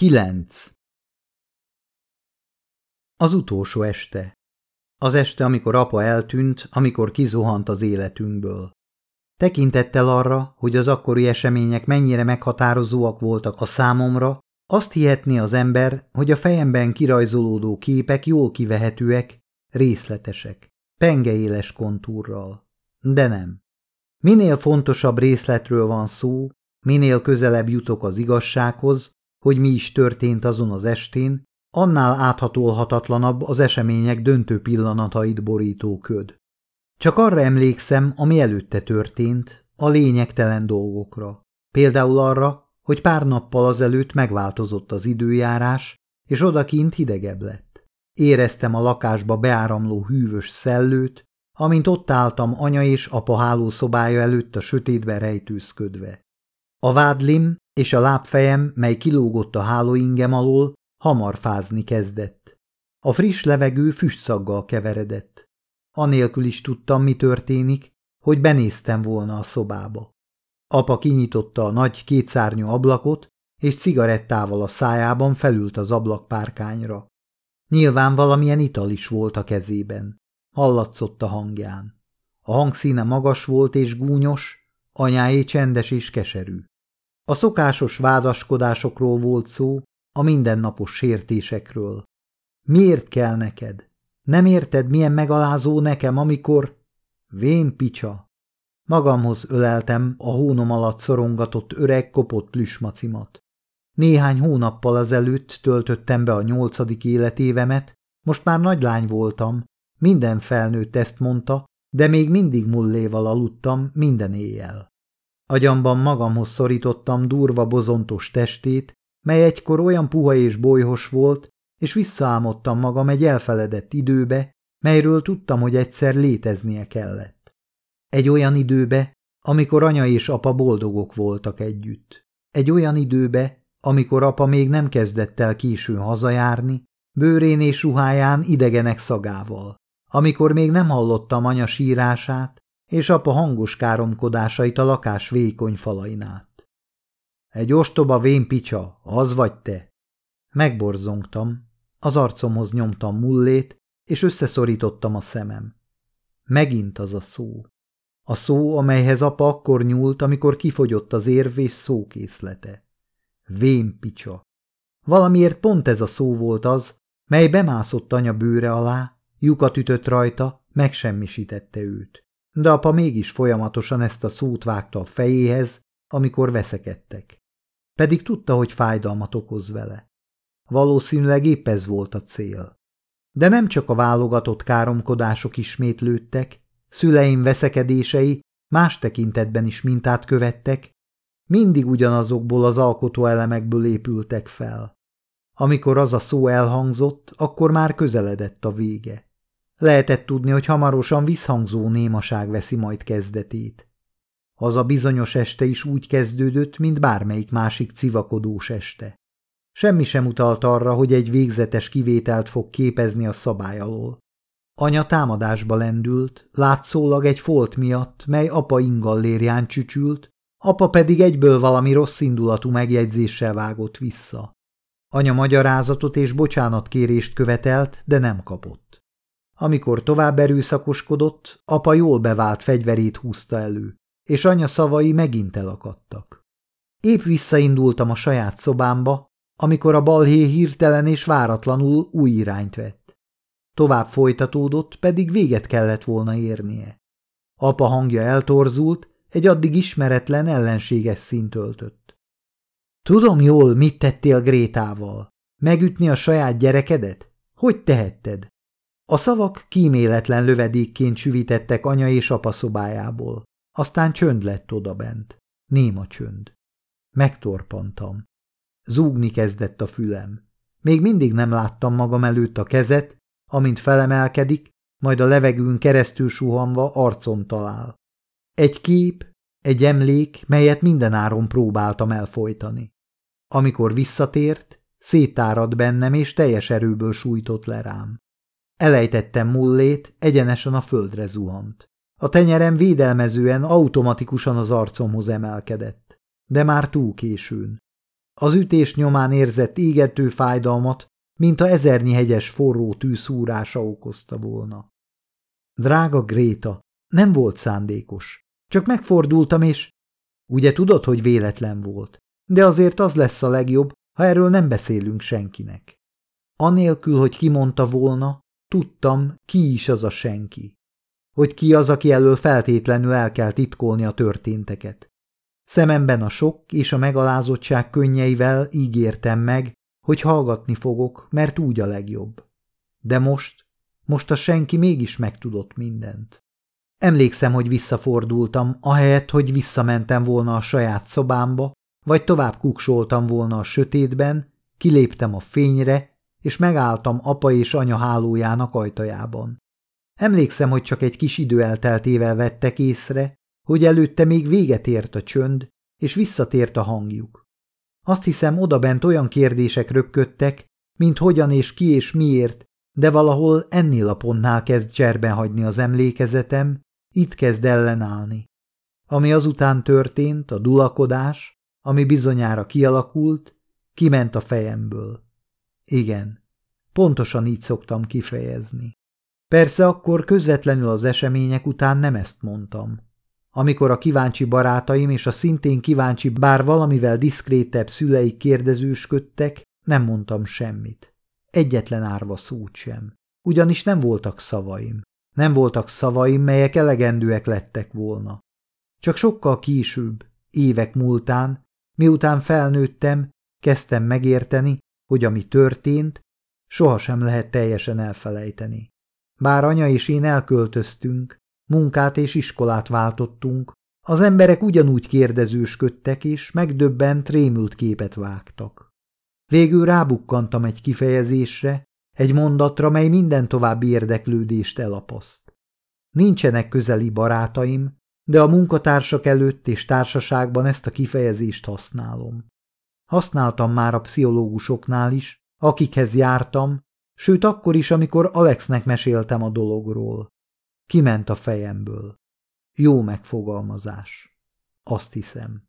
9. Az utolsó este. Az este, amikor apa eltűnt, amikor kizuhant az életünkből. Tekintettel arra, hogy az akkori események mennyire meghatározóak voltak a számomra, azt hihetné az ember, hogy a fejemben kirajzolódó képek jól kivehetőek, részletesek, pengeéles kontúrral. De nem. Minél fontosabb részletről van szó, minél közelebb jutok az igazsághoz, hogy mi is történt azon az estén, annál áthatolhatatlanabb az események döntő pillanatait borító köd. Csak arra emlékszem, ami előtte történt, a lényegtelen dolgokra. Például arra, hogy pár nappal azelőtt megváltozott az időjárás, és odakint hidegebb lett. Éreztem a lakásba beáramló hűvös szellőt, amint ott álltam anya és apa hálószobája előtt a sötétbe rejtőzködve. A vádlim és a lábfejem, mely kilógott a hálóingem alól, hamar fázni kezdett. A friss levegő füstszaggal keveredett. Anélkül is tudtam, mi történik, hogy benéztem volna a szobába. Apa kinyitotta a nagy kétszárnyú ablakot, és cigarettával a szájában felült az ablakpárkányra. Nyilván valamilyen ital is volt a kezében. Hallatszott a hangján. A hangszíne magas volt és gúnyos, anyáé csendes és keserű. A szokásos vádaskodásokról volt szó, a mindennapos sértésekről. Miért kell neked? Nem érted, milyen megalázó nekem, amikor... Vén picsa. Magamhoz öleltem a hónom alatt szorongatott öreg kopott plüsmacimat. Néhány hónappal azelőtt töltöttem be a nyolcadik életévemet, most már nagy lány voltam, minden felnőtt ezt mondta, de még mindig mulléval aludtam minden éjjel. Agyamban magamhoz szorítottam durva bozontos testét, mely egykor olyan puha és bolyhos volt, és visszaálmodtam magam egy elfeledett időbe, melyről tudtam, hogy egyszer léteznie kellett. Egy olyan időbe, amikor anya és apa boldogok voltak együtt. Egy olyan időbe, amikor apa még nem kezdett el későn hazajárni, bőrén és ruháján idegenek szagával. Amikor még nem hallottam anya sírását, és apa hangos káromkodásait a lakás vékony falain át. Egy ostoba vénpicsa, az vagy te? Megborzongtam, az arcomhoz nyomtam mullét, és összeszorítottam a szemem. Megint az a szó. A szó, amelyhez apa akkor nyúlt, amikor kifogyott az érv és szókészlete. Vénpicsa. Valamiért pont ez a szó volt az, mely bemászott anya bőre alá, lyukat ütött rajta, megsemmisítette őt de apa mégis folyamatosan ezt a szót vágta a fejéhez, amikor veszekedtek. Pedig tudta, hogy fájdalmat okoz vele. Valószínűleg épp ez volt a cél. De nem csak a válogatott káromkodások ismétlődtek, szüleim veszekedései más tekintetben is mintát követtek, mindig ugyanazokból az alkotó elemekből épültek fel. Amikor az a szó elhangzott, akkor már közeledett a vége. Lehetett tudni, hogy hamarosan visszhangzó némaság veszi majd kezdetét. Az a bizonyos este is úgy kezdődött, mint bármelyik másik civakodós este. Semmi sem utalt arra, hogy egy végzetes kivételt fog képezni a szabály alól. Anya támadásba lendült, látszólag egy folt miatt, mely apa ingallérján csücsült, apa pedig egyből valami rossz indulatú megjegyzéssel vágott vissza. Anya magyarázatot és bocsánatkérést követelt, de nem kapott. Amikor tovább erőszakoskodott, apa jól bevált fegyverét húzta elő, és anya szavai megint elakadtak. Épp visszaindultam a saját szobámba, amikor a balhé hirtelen és váratlanul új irányt vett. Tovább folytatódott, pedig véget kellett volna érnie. Apa hangja eltorzult, egy addig ismeretlen ellenséges szint öltött. Tudom jól, mit tettél Grétával. Megütni a saját gyerekedet? Hogy tehetted? A szavak kíméletlen lövedékként süvítettek anya és apa szobájából. Aztán csönd lett odabent. Néma csönd. Megtorpantam. Zúgni kezdett a fülem. Még mindig nem láttam magam előtt a kezet, amint felemelkedik, majd a levegőn keresztül suhanva arcon talál. Egy kép, egy emlék, melyet mindenáron próbáltam elfolytani. Amikor visszatért, szétárad bennem, és teljes erőből sújtott le rám. Elejtettem mullét, egyenesen a földre zuhant. A tenyerem védelmezően automatikusan az arcomhoz emelkedett, de már túl későn. Az ütés nyomán érzett égető fájdalmat, mint a ezernyi hegyes forró tűszúrása okozta volna. Drága Gréta, nem volt szándékos. Csak megfordultam, és... Ugye tudod, hogy véletlen volt, de azért az lesz a legjobb, ha erről nem beszélünk senkinek. Anélkül, hogy kimondta volna, tudtam, ki is az a senki. Hogy ki az, aki elől feltétlenül el kell titkolni a történteket. Szememben a sok és a megalázottság könnyeivel ígértem meg, hogy hallgatni fogok, mert úgy a legjobb. De most, most a senki mégis megtudott mindent. Emlékszem, hogy visszafordultam, ahelyett, hogy visszamentem volna a saját szobámba, vagy tovább kuksoltam volna a sötétben, kiléptem a fényre, és megálltam apa és anya hálójának ajtajában. Emlékszem, hogy csak egy kis idő elteltével vettek észre, hogy előtte még véget ért a csönd, és visszatért a hangjuk. Azt hiszem, odabent olyan kérdések röpködtek, mint hogyan és ki és miért, de valahol ennél a pontnál kezd cserben hagyni az emlékezetem, itt kezd ellenállni. Ami azután történt, a dulakodás, ami bizonyára kialakult, kiment a fejemből. Igen, pontosan így szoktam kifejezni. Persze akkor közvetlenül az események után nem ezt mondtam. Amikor a kíváncsi barátaim és a szintén kíváncsi, bár valamivel diszkrétebb szüleik kérdezősködtek, nem mondtam semmit. Egyetlen árva szót sem. Ugyanis nem voltak szavaim. Nem voltak szavaim, melyek elegendőek lettek volna. Csak sokkal később, évek múltán, miután felnőttem, kezdtem megérteni, hogy ami történt, sohasem lehet teljesen elfelejteni. Bár anya és én elköltöztünk, munkát és iskolát váltottunk, az emberek ugyanúgy kérdezősködtek, és megdöbbent, rémült képet vágtak. Végül rábukkantam egy kifejezésre, egy mondatra, mely minden további érdeklődést elapaszt. Nincsenek közeli barátaim, de a munkatársak előtt és társaságban ezt a kifejezést használom. Használtam már a pszichológusoknál is, akikhez jártam, sőt akkor is, amikor Alexnek meséltem a dologról. Kiment a fejemből. Jó megfogalmazás. Azt hiszem.